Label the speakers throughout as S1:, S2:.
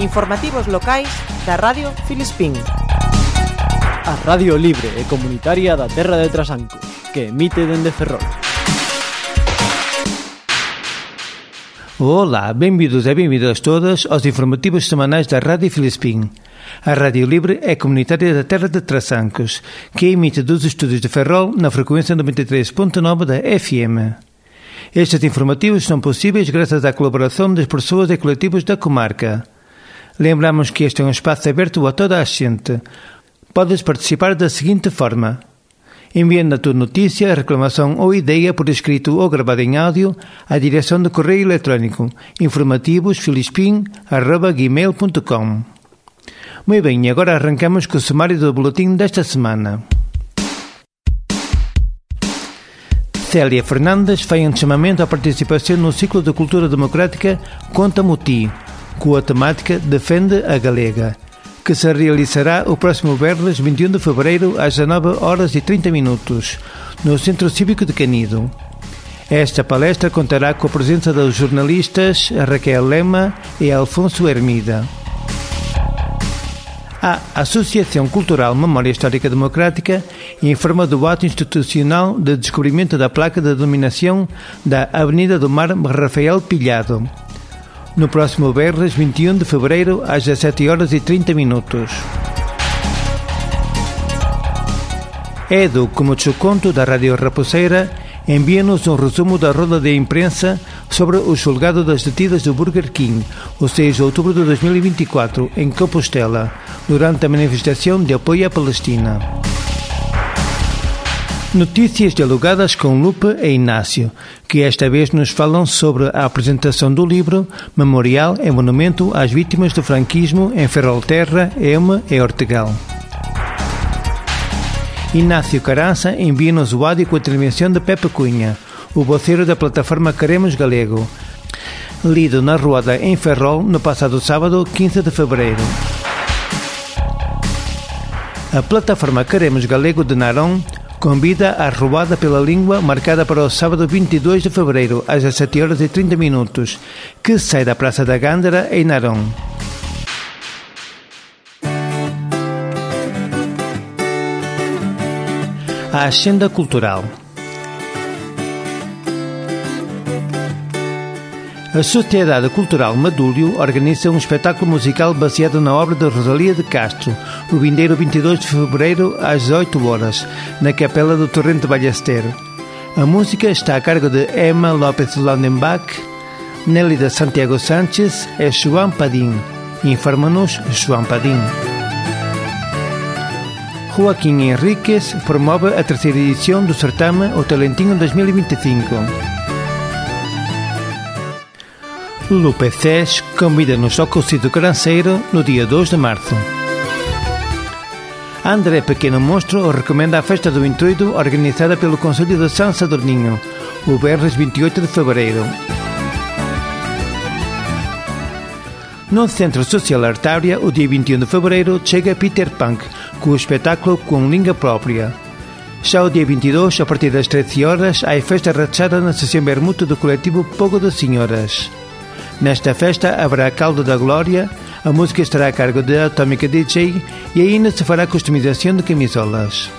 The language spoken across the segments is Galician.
S1: Informativos locais da Radio Filispín.
S2: A Radio Libre e Comunitaria da Terra de Trasancos, que emite dende Ferrol.
S3: Olá, benvidos e benvidas todas aos informativos semanais da Rádio Filispín. A Rádio Libre é comunitária da Terra de Trasancos, que emite dos estúdios de Ferrol na frequência 93.9 da FM. Estes informativos são possíveis graças à colaboração das pessoas e coletivos da comarca. Lembramos que este é um espaço aberto a toda a gente. Podes participar da seguinte forma: enviando a tua notícia, reclamação ou ideia por escrito ou gravado em áudio à direção de correio eletrónico informativosfilispim.gmail.com Muito bem, agora arrancamos com o sumário do boletim desta semana. Célia Fernandes faz um chamamento à participação no ciclo de cultura democrática Conta Muti, com a temática Defende a Galega que se realizará o próximo Berles 21 de fevereiro às 19 horas e 30 minutos, no Centro Cívico de Canido. Esta palestra contará com a presença dos jornalistas Raquel Lema e Alfonso Hermida. A Associação Cultural Memória Histórica Democrática informa do ato institucional de descobrimento da placa de dominação da Avenida do Mar Rafael Pilhado, no próximo Berres, 21 de fevereiro, às 17 horas e 30 minutos. Edu, como te conto da Rádio Raposeira, envia-nos um resumo da roda de imprensa sobre o julgado das detidas do Burger King, o 6 de outubro de 2024, em Compostela, durante a manifestação de apoio à Palestina. Notícias dialogadas com Lupe e Inácio, que esta vez nos falam sobre a apresentação do livro Memorial e Monumento às Vítimas do Franquismo em Ferrolterra, Elma e Ortegal. Inácio Carança envia-nos o áudio com a intervenção de Pepe Cunha, o voceiro da plataforma Queremos Galego, lido na Ruada em Ferrol no passado sábado, 15 de fevereiro. A plataforma Queremos Galego de Narón convida à roubada pela língua marcada para o sábado 22 de fevereiro, às 17 horas e 30 minutos, que sai da Praça da Gândara, em Narón. A Agenda Cultural A Sociedade Cultural Madúlio organiza um espetáculo musical baseado na obra de Rosalia de Castro, o vindeiro 22 de fevereiro às 18 horas, na Capela do Torrente Ballester. A música está a cargo de Emma López Landenbach, Nélida Santiago Sánchez e João Padim. Informa-nos João Padim. Joaquim Henriques promove a terceira edição do certame O Talentinho 2025. Lupe Cés convida-nos ao Cocido Caranceiro no dia 2 de março. André Pequeno Monstro recomenda a Festa do Intruido organizada pelo Conselho de São Sadorninho, o Berres 28 de fevereiro. No Centro Social Artária, o dia 21 de fevereiro, chega Peter Punk, com o espetáculo com língua própria. Já o dia 22, a partir das 13 horas, há a festa rachada na sessão bermuda do coletivo Pogo das Senhoras. Nesta festa haverá caldo da glória, a música estará a cargo de Atómica DJ e ainda se fará customização de camisolas.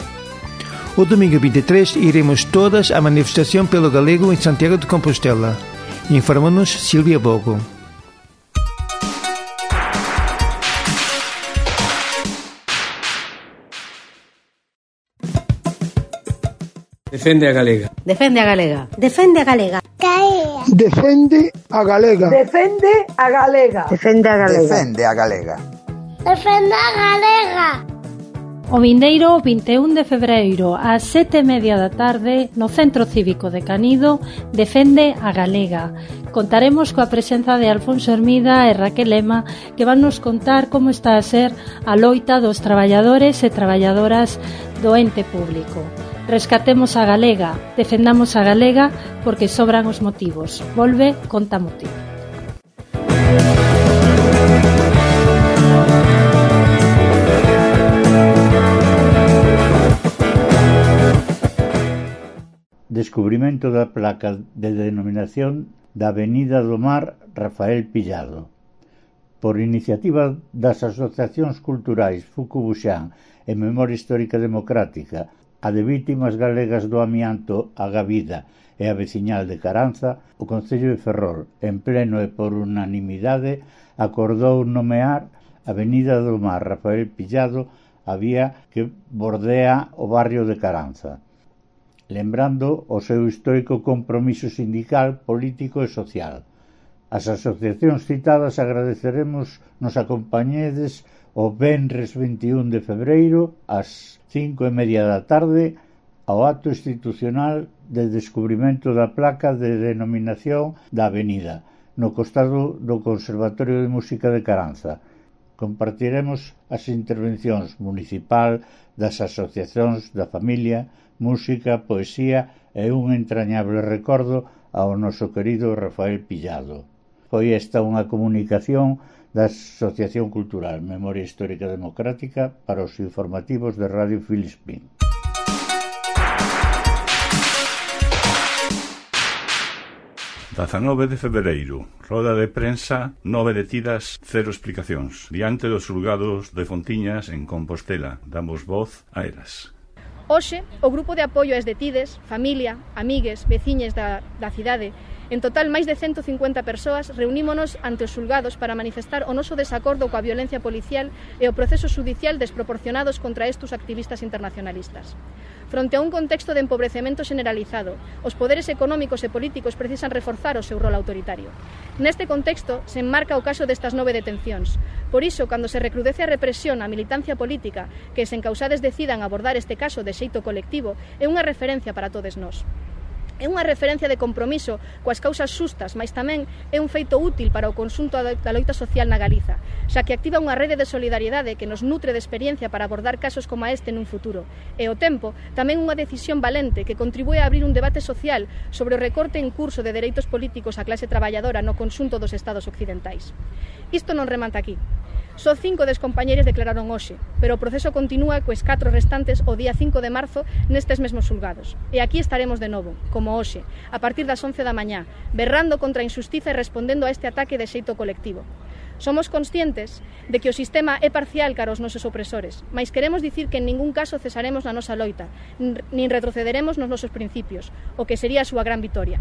S3: O domingo 23 iremos todas à manifestação pelo galego em Santiago de Compostela. Informa-nos Silvia Bogo.
S4: Defende a galega.
S5: Defende a galega.
S6: Defende a galega. Galega.
S7: Defende a galega.
S8: Defende a galega.
S5: Defende a galega.
S9: Defende a galega.
S6: Defende a galega.
S10: O vindeiro 21 de febreiro ás sete e media da tarde no Centro Cívico de Canido defende a Galega. Contaremos coa presenza de Alfonso Hermida e Raquel Ema que van nos contar como está a ser a loita dos traballadores e traballadoras do ente público. Rescatemos a galega, defendamos a galega porque sobran os motivos. Volve Conta Motivo.
S11: Descubrimento da placa de denominación da Avenida do Mar Rafael Pillado por iniciativa das asociacións culturais Fucubuxán e Memoria Histórica Democrática a de vítimas galegas do amianto a Gavida e a veciñal de Caranza, o Concello de Ferrol, en pleno e por unanimidade, acordou nomear a Avenida do Mar Rafael Pillado a vía que bordea o barrio de Caranza, lembrando o seu histórico compromiso sindical, político e social. As asociacións citadas agradeceremos nos acompañedes o venres 21 de febreiro ás cinco e media da tarde ao acto institucional de descubrimento da placa de denominación da avenida no costado do Conservatorio de Música de Caranza. Compartiremos as intervencións municipal das asociacións da familia, música, poesía e un entrañable recordo ao noso querido Rafael Pillado. Foi esta unha comunicación da Asociación Cultural Memoria Histórica Democrática para os informativos de Radio Filispín.
S5: Dazanove de febreiro, roda de prensa, nove detidas, cero explicacións. Diante dos xulgados de Fontiñas en Compostela, damos voz a eras.
S9: Hoxe, o grupo de apoio ás detides, familia, amigues, veciñes da, da cidade, En total, máis de 150 persoas reunímonos ante os xulgados para manifestar o noso desacordo coa violencia policial e o proceso judicial desproporcionados contra estes activistas internacionalistas. Fronte a un contexto de empobrecemento generalizado, os poderes económicos e políticos precisan reforzar o seu rol autoritario. Neste contexto, se enmarca o caso destas nove detencións. Por iso, cando se recrudece a represión á militancia política que sen causades decidan abordar este caso de xeito colectivo, é unha referencia para todos nós. É unha referencia de compromiso coas causas xustas, mas tamén é un feito útil para o consunto da loita social na Galiza, xa que activa unha rede de solidariedade que nos nutre de experiencia para abordar casos como este nun futuro. E o tempo tamén unha decisión valente que contribúe a abrir un debate social sobre o recorte en curso de dereitos políticos á clase traballadora no consunto dos estados occidentais. Isto non remata aquí. Só cinco des compañeiros declararon hoxe, pero o proceso continúa coes catro restantes o día 5 de marzo nestes mesmos xulgados. E aquí estaremos de novo, como hoxe, a partir das 11 da mañá, berrando contra a injustiza e respondendo a este ataque de xeito colectivo. Somos conscientes de que o sistema é parcial cara aos nosos opresores, mas queremos dicir que en ningún caso cesaremos na nosa loita, nin retrocederemos nos nosos principios, o que sería a súa gran vitoria.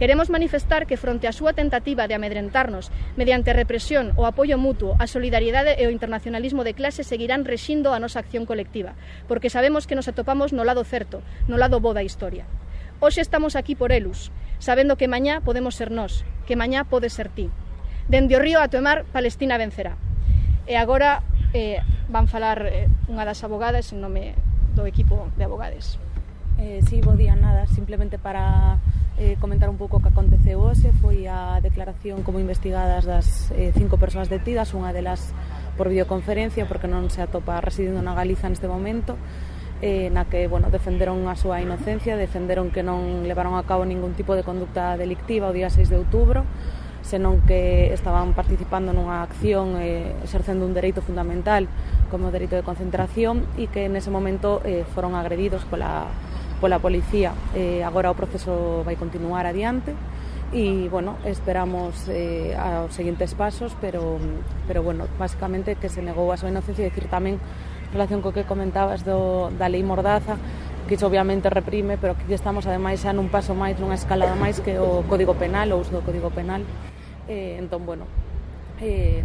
S9: Queremos manifestar que fronte á súa tentativa de amedrentarnos mediante represión, o apoio mutuo, a solidariedade e o internacionalismo de clase seguirán rexindo a nosa acción colectiva, porque sabemos que nos atopamos no lado certo, no lado bo da historia. Hoxe estamos aquí por Elus, sabendo que mañá podemos ser nós, que mañá pode ser ti. Dende o río a o mar, Palestina vencerá. E agora eh, van falar eh, unha das abogadas en nome do equipo de abogades.
S12: Eh, sí, bo día, nada, simplemente para eh, comentar un pouco o que aconteceu hoxe foi a declaración como investigadas das eh, cinco persoas detidas, unha delas por videoconferencia porque non se atopa residindo na Galiza neste momento eh, na que bueno, defenderon a súa inocencia, defenderon que non levaron a cabo ningún tipo de conducta delictiva o día 6 de outubro senón que estaban participando nunha acción eh, exercendo un dereito fundamental como o dereito de concentración e que nese momento eh, foron agredidos pola, pola policía. Eh, agora o proceso vai continuar adiante e, bueno, esperamos eh, aos seguintes pasos, pero, pero bueno, basicamente que se negou a súa inocencia e dicir tamén en relación co que comentabas do, da lei Mordaza, que iso obviamente reprime, pero aquí estamos ademais xa nun paso máis, nunha escalada máis que o Código Penal ou do Código Penal eh, entón, bueno, eh,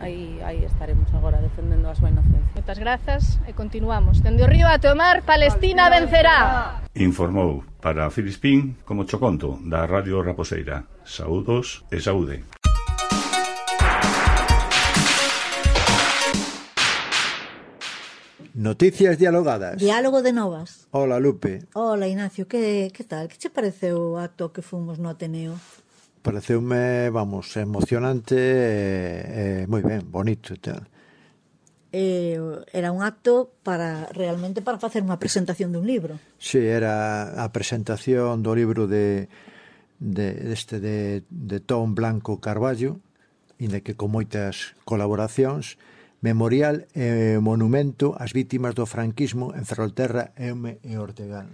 S12: aí, aí estaremos agora defendendo a súa inocencia.
S9: Moitas grazas e continuamos. Dende o río a o mar, Palestina vencerá.
S5: Informou para Filispín como Choconto da Radio Raposeira. Saúdos e saúde.
S13: Noticias dialogadas.
S14: Diálogo de novas.
S13: Hola, Lupe.
S14: Hola, Ignacio. Que, que tal? Que che pareceu o acto que fomos no Ateneo?
S13: pareceume, vamos, emocionante e, e moi ben, bonito e tal.
S14: Eh, era un acto para realmente para facer unha presentación dun libro.
S13: Si, sí, era a presentación do libro de de este de, de Tom Blanco Carballo, inda que con moitas colaboracións, Memorial e Monumento ás Vítimas do Franquismo en Ferrolterra e Ortegal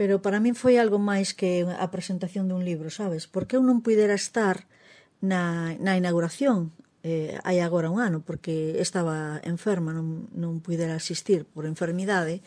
S14: pero para min foi algo máis que a presentación dun libro, sabes? Porque eu non pudera estar na, na inauguración eh, hai agora un ano, porque estaba enferma, non, non pudera asistir por enfermidade,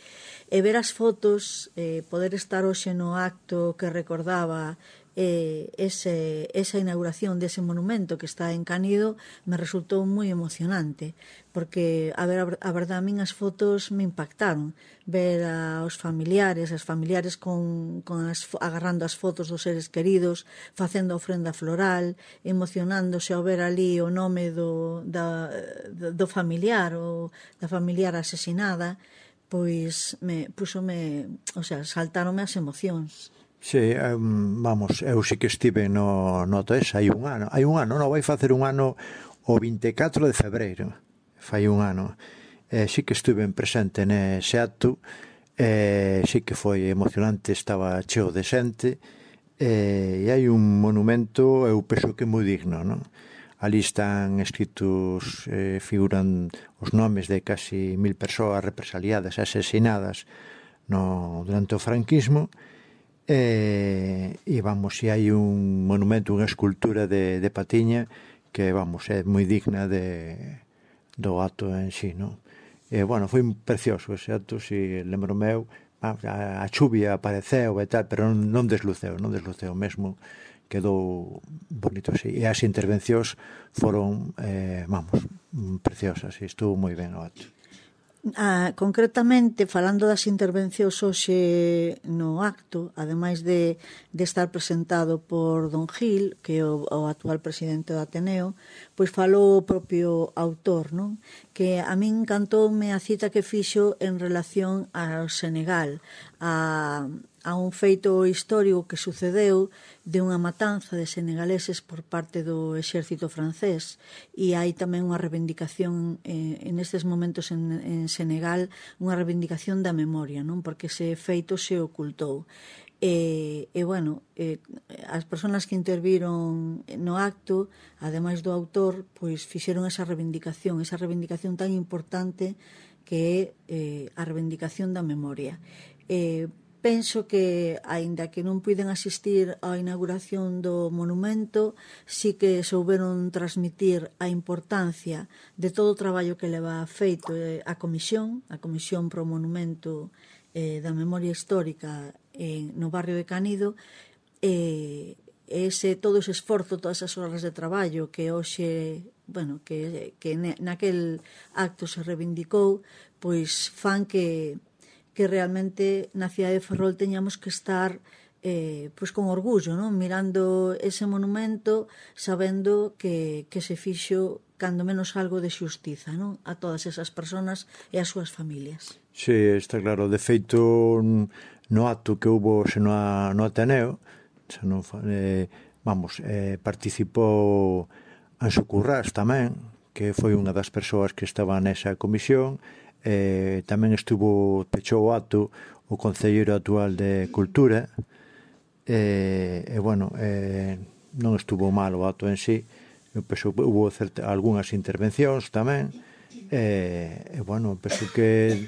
S14: e ver as fotos, eh, poder estar hoxe no acto que recordaba eh, ese, esa inauguración dese monumento que está en Canido me resultou moi emocionante porque a ver a verdade a min as fotos me impactaron. Ver aos familiares as familiares con, con as, agarrando as fotos dos seres queridos facendo a ofrenda floral emocionándose ao ver ali o nome do, da, do familiar ou da familiar asesinada pois me pusome, o sea, saltaronme as emocións.
S13: Sí, um, vamos, eu sí que estive no, no TES hai un ano. Hai un ano, non, vai facer un ano o 24 de febreiro. Fai un ano. Eh, sí que estive presente nese acto. Eh, sí que foi emocionante, estaba cheo de xente. Eh, e hai un monumento, eu penso que moi digno, non? Ali están escritos, eh, figuran os nomes de casi mil persoas represaliadas, asesinadas no, durante o franquismo. E E, e vamos, e hai un monumento, unha escultura de, de Patiña que, vamos, é moi digna de, do acto en sí, non? E, bueno, foi precioso ese acto, se lembro meu, a, a chuvia apareceu e tal, pero non, non desluceu, non desluceu mesmo, quedou bonito, así. E as intervencións foron, eh, vamos, preciosas, e estuvo moi ben o acto.
S14: Ah, concretamente, falando das intervencións hoxe no acto, ademais de, de estar presentado por Don Gil, que é o, o actual presidente do Ateneo, pois falou o propio autor, non? Que a min encantoume a cita que fixo en relación ao Senegal, a, a un feito histórico que sucedeu de unha matanza de senegaleses por parte do exército francés e hai tamén unha reivindicación eh, en estes momentos en, en Senegal unha reivindicación da memoria non porque ese feito se ocultou E, e bueno, e, as persoas que interviron no acto, ademais do autor, pois fixeron esa reivindicación, esa reivindicación tan importante que é eh, a reivindicación da memoria. Eh, Penso que, aínda que non puiden asistir á inauguración do monumento, sí que souberon transmitir a importancia de todo o traballo que leva feito eh, a comisión, a comisión pro monumento eh, da memoria histórica eh, no barrio de Canido, eh, ese todo ese esforzo, todas as horas de traballo que hoxe, bueno, que, que naquel acto se reivindicou, pois fan que que realmente na cidade de Ferrol teñamos que estar eh, pois con orgullo, non? mirando ese monumento, sabendo que, que se fixo cando menos algo de xustiza non? a todas esas personas e as súas familias.
S13: Sí, está claro. De feito, no acto que houbo se no, no Ateneo, se non, eh, vamos, eh, participou Anxo Currás tamén, que foi unha das persoas que estaba nesa comisión, eh, tamén estuvo pechou o acto o concelleiro actual de Cultura. Eh, e, eh, eh, bueno eh, non estuvo mal o acto en sí penso, hubo certa, algunhas intervencións tamén. Eh, e, eh, eh, bueno, penso que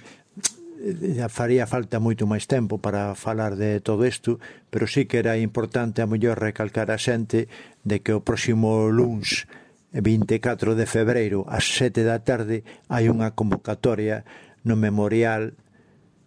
S13: faría falta moito máis tempo para falar de todo isto, pero sí que era importante a mellor recalcar a xente de que o próximo luns 24 de febreiro ás 7 da tarde hai unha convocatoria no memorial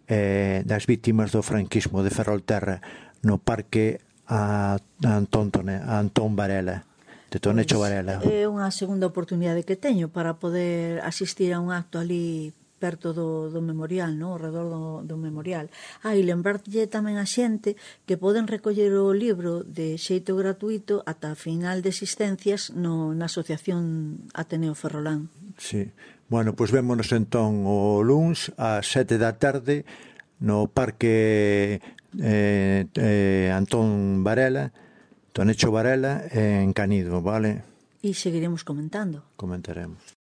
S13: eh, das vítimas do franquismo de Ferrolterra no parque a Antón, Tone, a Antón Varela de Tonecho pois, Varela.
S14: É unha segunda oportunidade que teño para poder asistir a un acto ali perto do, do memorial, no? ao redor do, do memorial. Ah, e lembrarlle tamén a xente que poden recoller o libro de xeito gratuito ata final de existencias no, na Asociación Ateneo Ferrolán.
S13: Sí. Bueno, pois pues vémonos entón o luns ás sete da tarde no Parque eh, eh, Antón Varela, Tonecho Varela, en Canido, vale?
S14: E seguiremos comentando.
S13: Comentaremos.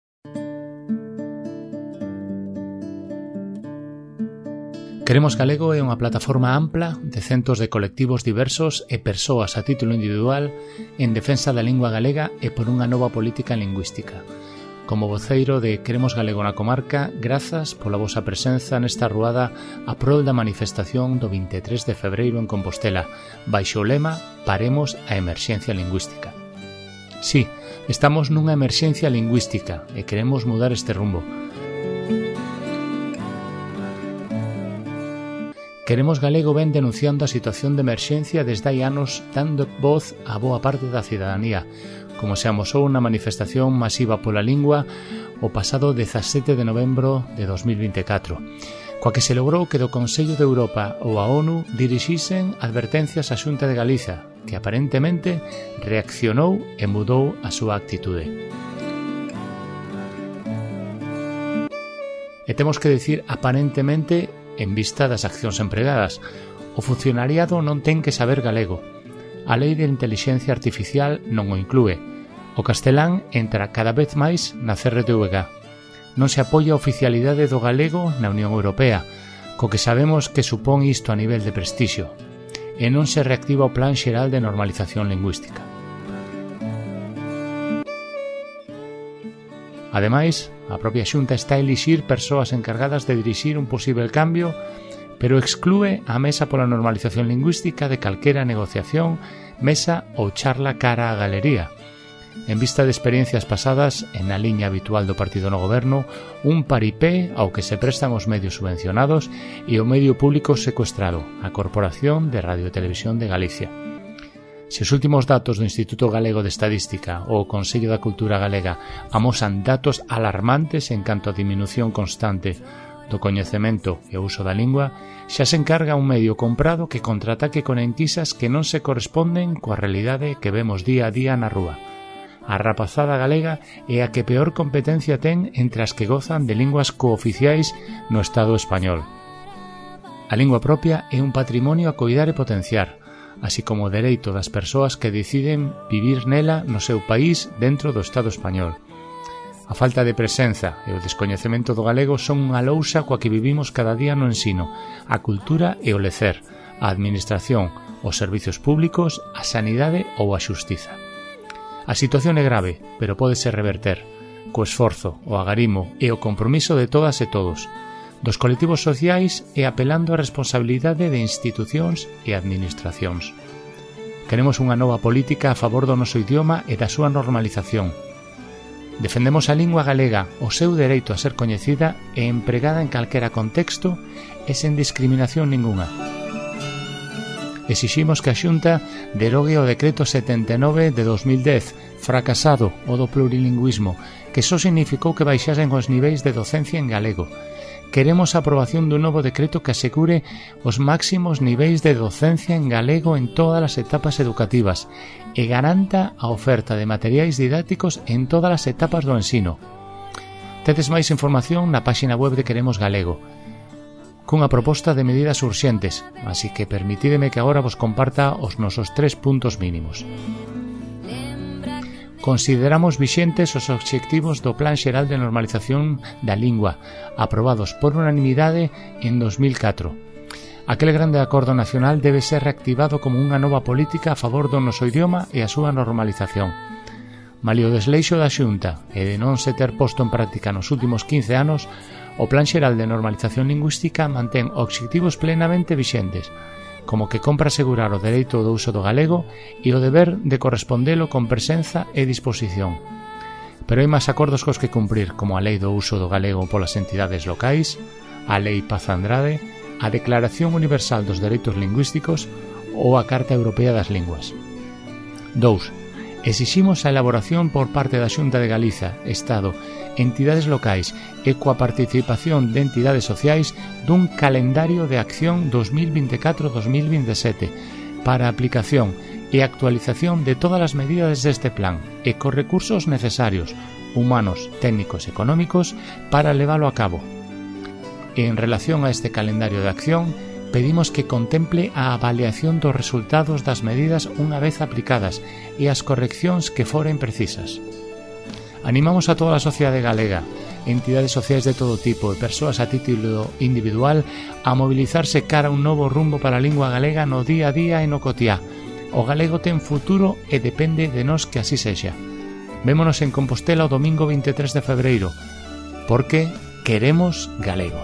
S15: Queremos Galego é unha plataforma ampla de centos de colectivos diversos e persoas a título individual en defensa da lingua galega e por unha nova política lingüística. Como voceiro de Queremos Galego na comarca, grazas pola vosa presenza nesta ruada a prol da manifestación do 23 de febreiro en Compostela, baixo o lema Paremos a emerxencia lingüística. Sí, estamos nunha emerxencia lingüística e queremos mudar este rumbo Queremos Galego ven denunciando a situación de emerxencia desde hai anos dando voz a boa parte da cidadanía, como se amosou na manifestación masiva pola lingua o pasado 17 de novembro de 2024, coa que se logrou que do Consello de Europa ou a ONU dirixisen advertencias á Xunta de Galiza, que aparentemente reaccionou e mudou a súa actitude. E temos que decir aparentemente en vista das accións empregadas. O funcionariado non ten que saber galego. A lei de intelixencia artificial non o inclúe. O castelán entra cada vez máis na CRTVG. Non se apoia a oficialidade do galego na Unión Europea, co que sabemos que supón isto a nivel de prestixio, e non se reactiva o Plan Xeral de Normalización Lingüística. Ademais, a propia Xunta está a elixir persoas encargadas de dirixir un posible cambio, pero exclúe a Mesa pola Normalización Lingüística de calquera negociación, mesa ou charla cara á galería. En vista de experiencias pasadas, en a liña habitual do partido no goberno, un paripé ao que se prestan os medios subvencionados e o medio público secuestrado, a Corporación de Radio e Televisión de Galicia. Se os últimos datos do Instituto Galego de Estadística ou o Consello da Cultura Galega amosan datos alarmantes en canto a diminución constante do coñecemento e uso da lingua, xa se encarga un medio comprado que contraataque con enquisas que non se corresponden coa realidade que vemos día a día na rúa. A rapazada galega é a que peor competencia ten entre as que gozan de linguas cooficiais no Estado español. A lingua propia é un patrimonio a cuidar e potenciar, así como o dereito das persoas que deciden vivir nela no seu país dentro do Estado español. A falta de presenza e o descoñecemento do galego son unha lousa coa que vivimos cada día no ensino, a cultura e o lecer, a administración, os servizos públicos, a sanidade ou a xustiza. A situación é grave, pero pódese reverter, co esforzo, o agarimo e o compromiso de todas e todos, dos colectivos sociais e apelando á responsabilidade de institucións e administracións. Queremos unha nova política a favor do noso idioma e da súa normalización. Defendemos a lingua galega, o seu dereito a ser coñecida e empregada en calquera contexto e sen discriminación ningunha. Exiximos que a Xunta derogue o Decreto 79 de 2010, fracasado o do plurilingüismo, que só significou que baixasen os niveis de docencia en galego, Queremos a aprobación dun novo decreto que asegure os máximos niveis de docencia en galego en todas as etapas educativas e garanta a oferta de materiais didácticos en todas as etapas do ensino. Tedes máis información na páxina web de Queremos Galego cunha proposta de medidas urxentes, así que permitídeme que agora vos comparta os nosos tres puntos mínimos. Consideramos vixentes os obxectivos do Plan Xeral de Normalización da Lingua, aprobados por unanimidade en 2004. Aquel grande acordo nacional debe ser reactivado como unha nova política a favor do noso idioma e a súa normalización. Malio desleixo da xunta e de non se ter posto en práctica nos últimos 15 anos, o Plan Xeral de Normalización Lingüística mantén obxectivos plenamente vixentes, como que compra asegurar o dereito do uso do galego e o deber de correspondelo con presenza e disposición. Pero hai máis acordos cos que cumprir, como a Lei do uso do galego polas entidades locais, a Lei Paz Andrade, a Declaración Universal dos Dereitos Lingüísticos ou a Carta Europea das Linguas. 2. Exiximos a elaboración por parte da Xunta de Galiza, Estado, entidades locais e coa participación de entidades sociais dun calendario de acción 2024-2027 para a aplicación e actualización de todas as medidas deste plan e cos recursos necesarios, humanos, técnicos e económicos, para leválo a cabo. En relación a este calendario de acción, pedimos que contemple a avaliación dos resultados das medidas unha vez aplicadas e as correccións que foren precisas. Animamos a toda a sociedade galega, entidades sociais de todo tipo e persoas a título individual a mobilizarse cara a un novo rumbo para a lingua galega no día a día e no cotiá. O galego ten futuro e depende de nós que así sexa. Vémonos en Compostela o domingo 23 de febreiro, porque queremos galego.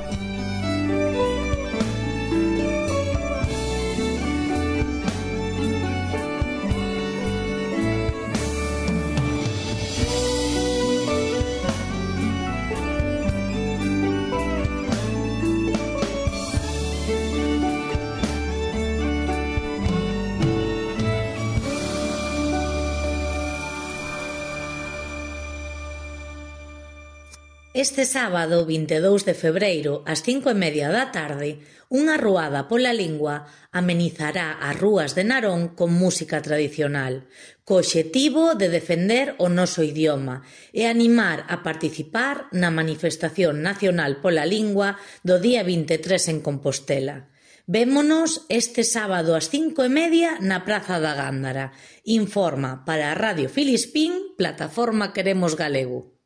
S16: este sábado 22 de febreiro ás cinco e media da tarde unha ruada pola lingua amenizará as rúas de Narón con música tradicional, co obxectivo de defender o noso idioma e animar a participar na manifestación nacional pola lingua do día 23 en Compostela. Vémonos este sábado ás cinco e media na Praza da Gándara. Informa para a Radio Filispín, plataforma Queremos Galego.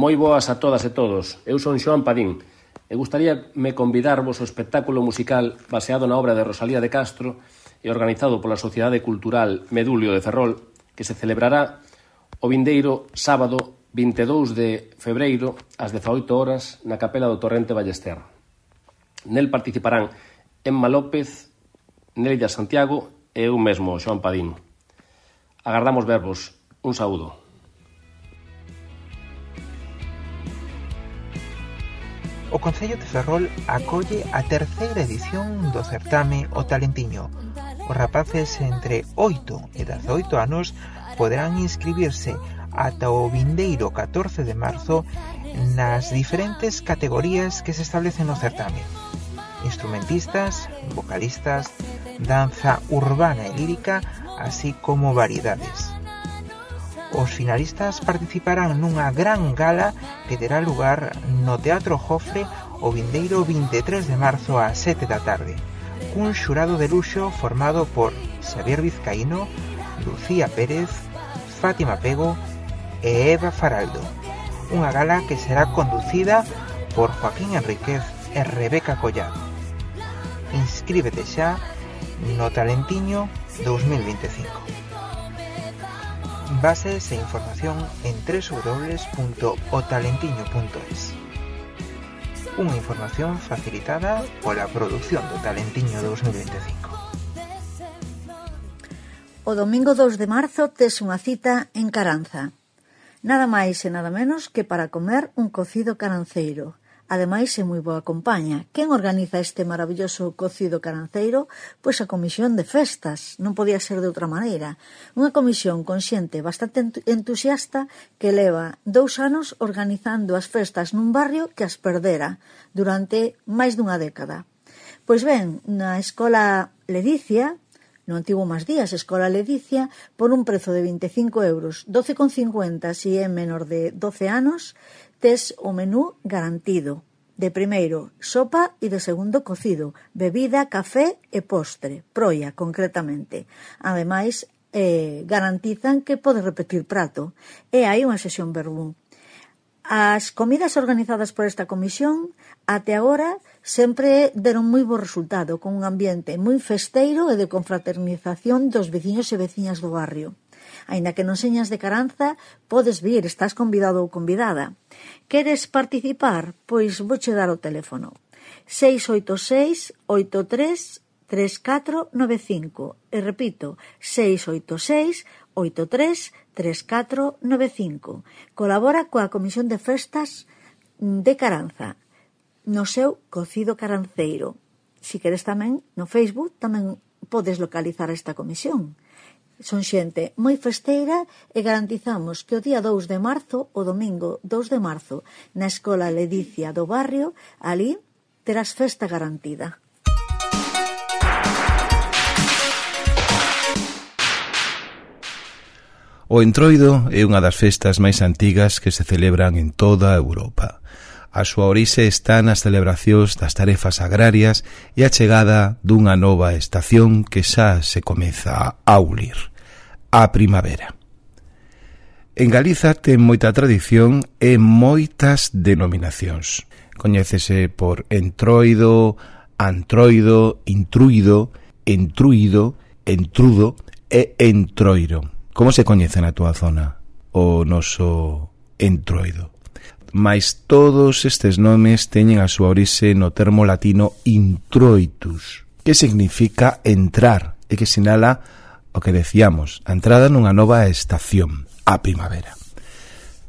S17: Moi boas a todas e todos. Eu son Xoan Padín e gustaríame convidarvos ao espectáculo musical baseado na obra de Rosalía de Castro e organizado pola Sociedade Cultural Medulio de Ferrol que se celebrará o vindeiro sábado 22 de febreiro ás 18 horas na Capela do Torrente Ballester. Nel participarán Emma López, Nelida Santiago e eu mesmo, Xoan Padín. Agardamos verbos. Un saúdo.
S18: O Concello de Ferrol acolle a terceira edición do certame O Talentiño. Os rapaces entre 8 e 18 anos poderán inscribirse ata o vindeiro 14 de marzo nas diferentes categorías que se establecen no certame. Instrumentistas, vocalistas, danza urbana e lírica, así como variedades. Os finalistas participarán nunha gran gala que terá lugar no Teatro Jofre o vindeiro 23 de marzo ás 7 da tarde, cun xurado de luxo formado por Xavier Vizcaíno, Lucía Pérez, Fátima Pego e Eva Faraldo. Unha gala que será conducida por Joaquín Enríquez e Rebeca Collado. Inscríbete xa no Talentiño 2025. Bases e información en www.otalentiño.es Unha información facilitada pola produción do Talentiño 2025.
S14: O domingo 2 de marzo tes unha cita en Caranza. Nada máis e nada menos que para comer un cocido caranceiro – Ademais, é moi boa compaña. Quen organiza este maravilloso cocido caranceiro? Pois a Comisión de Festas. Non podía ser de outra maneira. Unha comisión consciente bastante entusiasta que leva dous anos organizando as festas nun barrio que as perdera durante máis dunha década. Pois ben, na escola Ledicia, no antigo Más Días, Escola Ledicia, por un prezo de 25 euros, 12,50 si é menor de 12 anos, tes o menú garantido, de primeiro sopa e de segundo cocido, bebida, café e postre, proia concretamente. Ademais, eh, garantizan que podes repetir prato e hai unha sesión verbú. As comidas organizadas por esta comisión até agora sempre deron moi bo resultado, con un ambiente moi festeiro e de confraternización dos veciños e veciñas do barrio. Aínda que non señas de Caranza, podes vir, estás convidado ou convidada. Queres participar? Pois vouche dar o teléfono. 686 83 3495 e repito 686 83 3495 colabora coa Comisión de Festas de Caranza no seu cocido caranceiro si queres tamén no Facebook tamén podes localizar esta comisión Son xente moi festeira e garantizamos que o día 2 de marzo, o domingo 2 de marzo, na Escola Ledicia do barrio, ali terás festa garantida.
S19: O Entroido é unha das festas máis antigas que se celebran en toda Europa. A súa orixe está nas celebracións das tarefas agrarias e a chegada dunha nova estación que xa se comeza a ulir, a primavera. En Galiza ten moita tradición e moitas denominacións. Coñécese por entroido, antroido, intruido, entruido, entrudo e entroiro. Como se coñece na túa zona o noso entroido? mais todos estes nomes teñen a súa orixe no termo latino introitus, que significa entrar e que sinala o que decíamos, a entrada nunha nova estación, a primavera.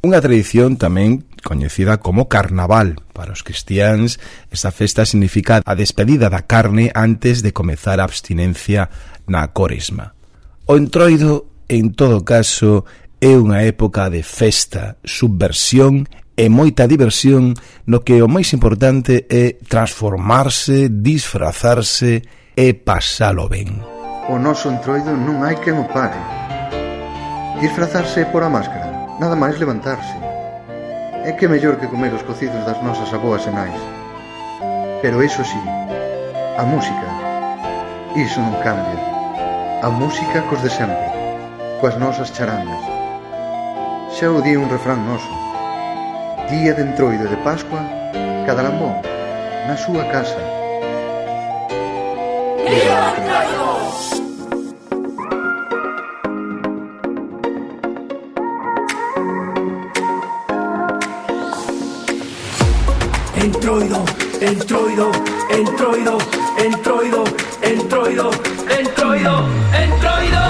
S19: Unha tradición tamén coñecida como carnaval. Para os cristiáns, esta festa significa a despedida da carne antes de comezar a abstinencia na coresma. O entroido, en todo caso, é unha época de festa, subversión e moita diversión no que o máis importante é transformarse, disfrazarse e pasalo ben.
S20: O noso entroido non hai quen o pare. Disfrazarse por a máscara, nada máis levantarse. É que mellor que comer os cocidos das nosas aboas e nais. Pero iso sí, a música, iso non cambia. A música cos de sempre, coas nosas charangas. Xa o di un refrán noso, Día de Entroido de Pascua, cada lambón na súa casa. Viva Entroido!
S21: Entroido, entroido, entroido, entroido, entroido, entroido, entroido.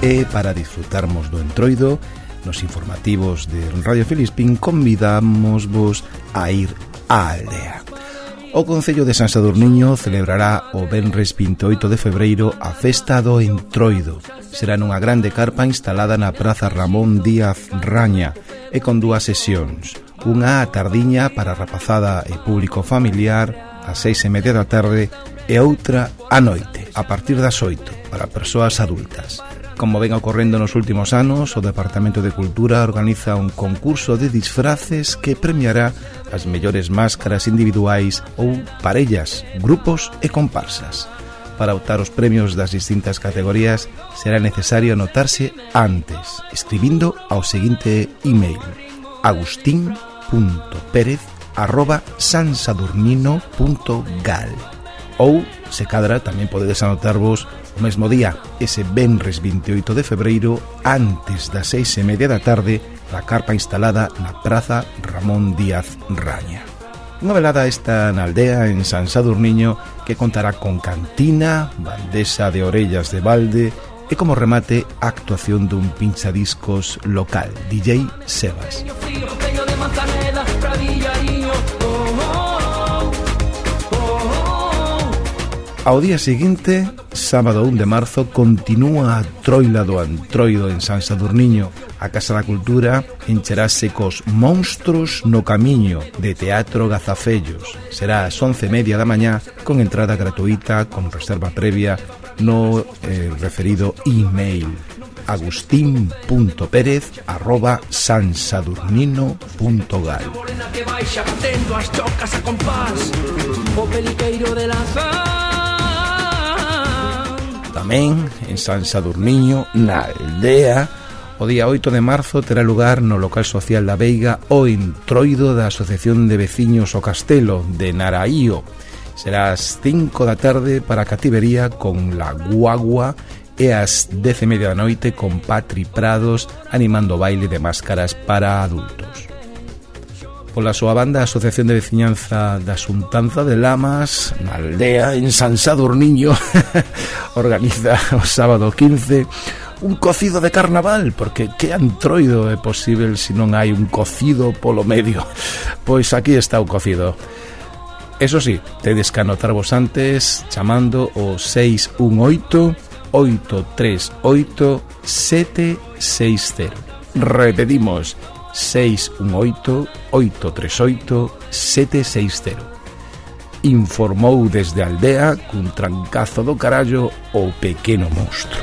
S19: E para disfrutarmos do entroido, nos informativos de Radio Filispín convidamos vos a ir á aldea. O Concello de San Sadurniño celebrará o Benres 28 de febreiro a Festa do Entroido. Será nunha grande carpa instalada na Praza Ramón Díaz Raña e con dúas sesións. Unha a tardiña para rapazada e público familiar a seis e media da tarde e outra a noite, a partir das oito, para persoas adultas. Como ven ocorrendo nos últimos anos, o Departamento de Cultura organiza un concurso de disfraces que premiará as mellores máscaras individuais ou parellas, grupos e comparsas. Para optar os premios das distintas categorías será necesario anotarse antes, escribindo ao seguinte email agustin.perez@sansadurnino.gal ou se cadra tamén podedes anotarvos mesmo día, ese Benres 28 de febreiro, antes das seis e media da tarde, na carpa instalada na Praza Ramón Díaz Raña. Unha velada esta na aldea en San Sadurniño que contará con cantina, bandesa de orellas de balde e como remate a actuación dun pinchadiscos local, DJ Sebas. Ao día seguinte, sábado 1 de marzo, continúa a troila do Antroido en San Sadurniño. A Casa da Cultura encherase cos Monstros no Camiño de Teatro Gazafellos. Será ás 11:30 da mañá con entrada gratuita con reserva previa no eh, referido e-mail agustín.pérez arroba sansadurnino.gal O peliqueiro de lanzar tamén, en San Sadurniño, na aldea, O día 8 de marzo terá lugar no local social da Veiga o entroido da Asociación de Veciños o Castelo de Naraío. Será ás 5 da tarde para a cativería con la guagua e ás 10 e media da noite con Patri Prados animando baile de máscaras para adultos pola súa banda a Asociación de Veciñanza da Xuntanza de Lamas na aldea en San Sadurniño organiza o sábado 15 un cocido de carnaval porque que antroido é posible se non hai un cocido polo medio. Pois aquí está o cocido. Eso sí, tedes que anotarvos antes chamando o 618 838 760 Repetimos 618-838-760. Informou desde a aldea cun trancazo do carallo o pequeno monstro.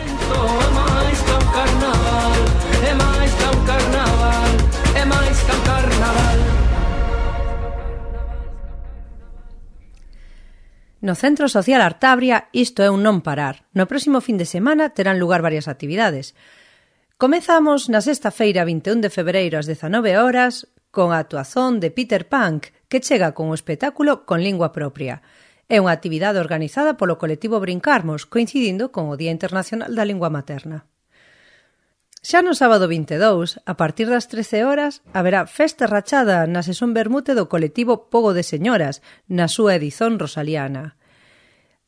S22: No Centro Social Artabria isto é un non parar. No próximo fin de semana terán lugar varias actividades. Comezamos na sexta feira 21 de febreiro ás 19 horas con a actuación de Peter Punk, que chega con o espectáculo con lingua propia. É unha actividade organizada polo colectivo Brincarmos, coincidindo con o Día Internacional da Lingua Materna. Xa no sábado 22, a partir das 13 horas, haberá festa rachada na sesión vermute do colectivo Pogo de Señoras, na súa edición rosaliana.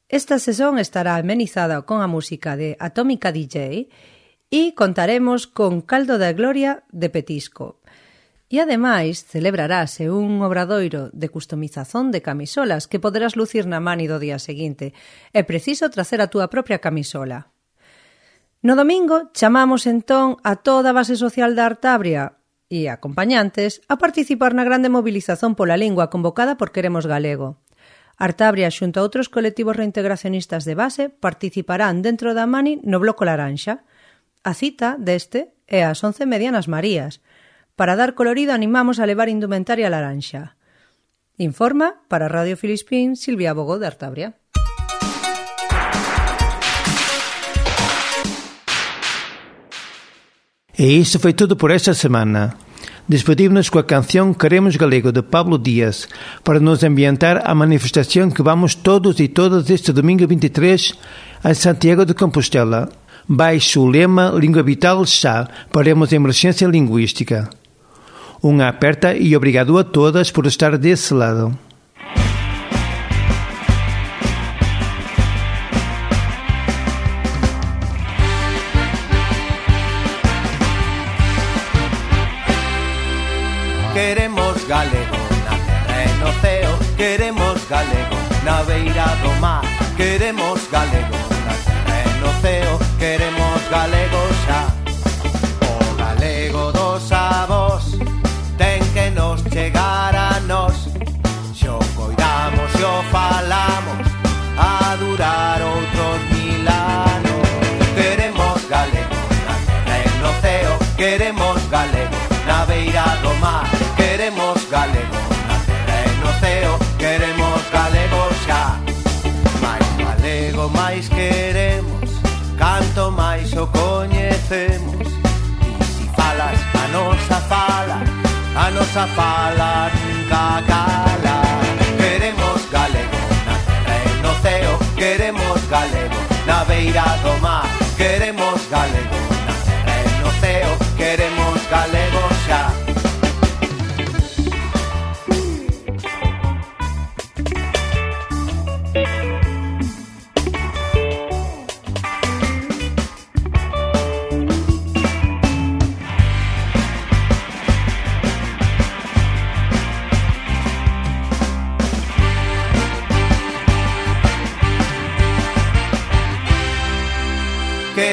S22: Esta sesión estará amenizada con a música de Atómica DJ e contaremos con Caldo da Gloria de Petisco. E ademais celebrarase un obradoiro de customización de camisolas que poderás lucir na mani do día seguinte. É preciso tracer a túa propia camisola. No domingo chamamos entón a toda a base social da Artabria e acompañantes a participar na grande mobilización pola lingua convocada por Queremos Galego. Artabria xunto a outros colectivos reintegracionistas de base participarán dentro da Mani no Bloco Laranxa. A cita deste é ás once media nas Marías. Para dar colorido animamos a levar indumentaria laranxa. Informa para Radio Filispín Silvia Bogo de Artabria.
S3: E isto foi tudo por esta semana. Despedimos com a canção Queremos Galego de Pablo Dias para nos ambientar à manifestação que vamos todos e todas este domingo 23 a Santiago de Compostela. Baixo o lema Língua Vital Chá, paremos emergência linguística. Uma aperta e obrigado a todas por estar desse lado.
S23: Queremos galego na terra e no ceo Queremos galego na beira do mar Queremos galego a nosa falanca cala Queremos galego na terra e no ceo. Queremos galego na beira do mar. Queremos galego na terra e no ceo. Queremos galego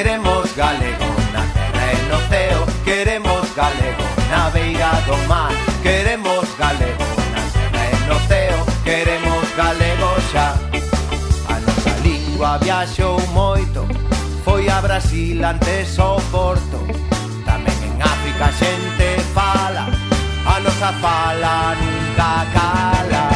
S23: Queremos galego na terra e no ceo Queremos galego na beira do mar. Queremos galego na terra e no ceo Queremos galego xa A nosa lingua viaxou moito. Foi a Brasil antes o Porto. Tamén en África xente fala. A nosa fala nunca cala.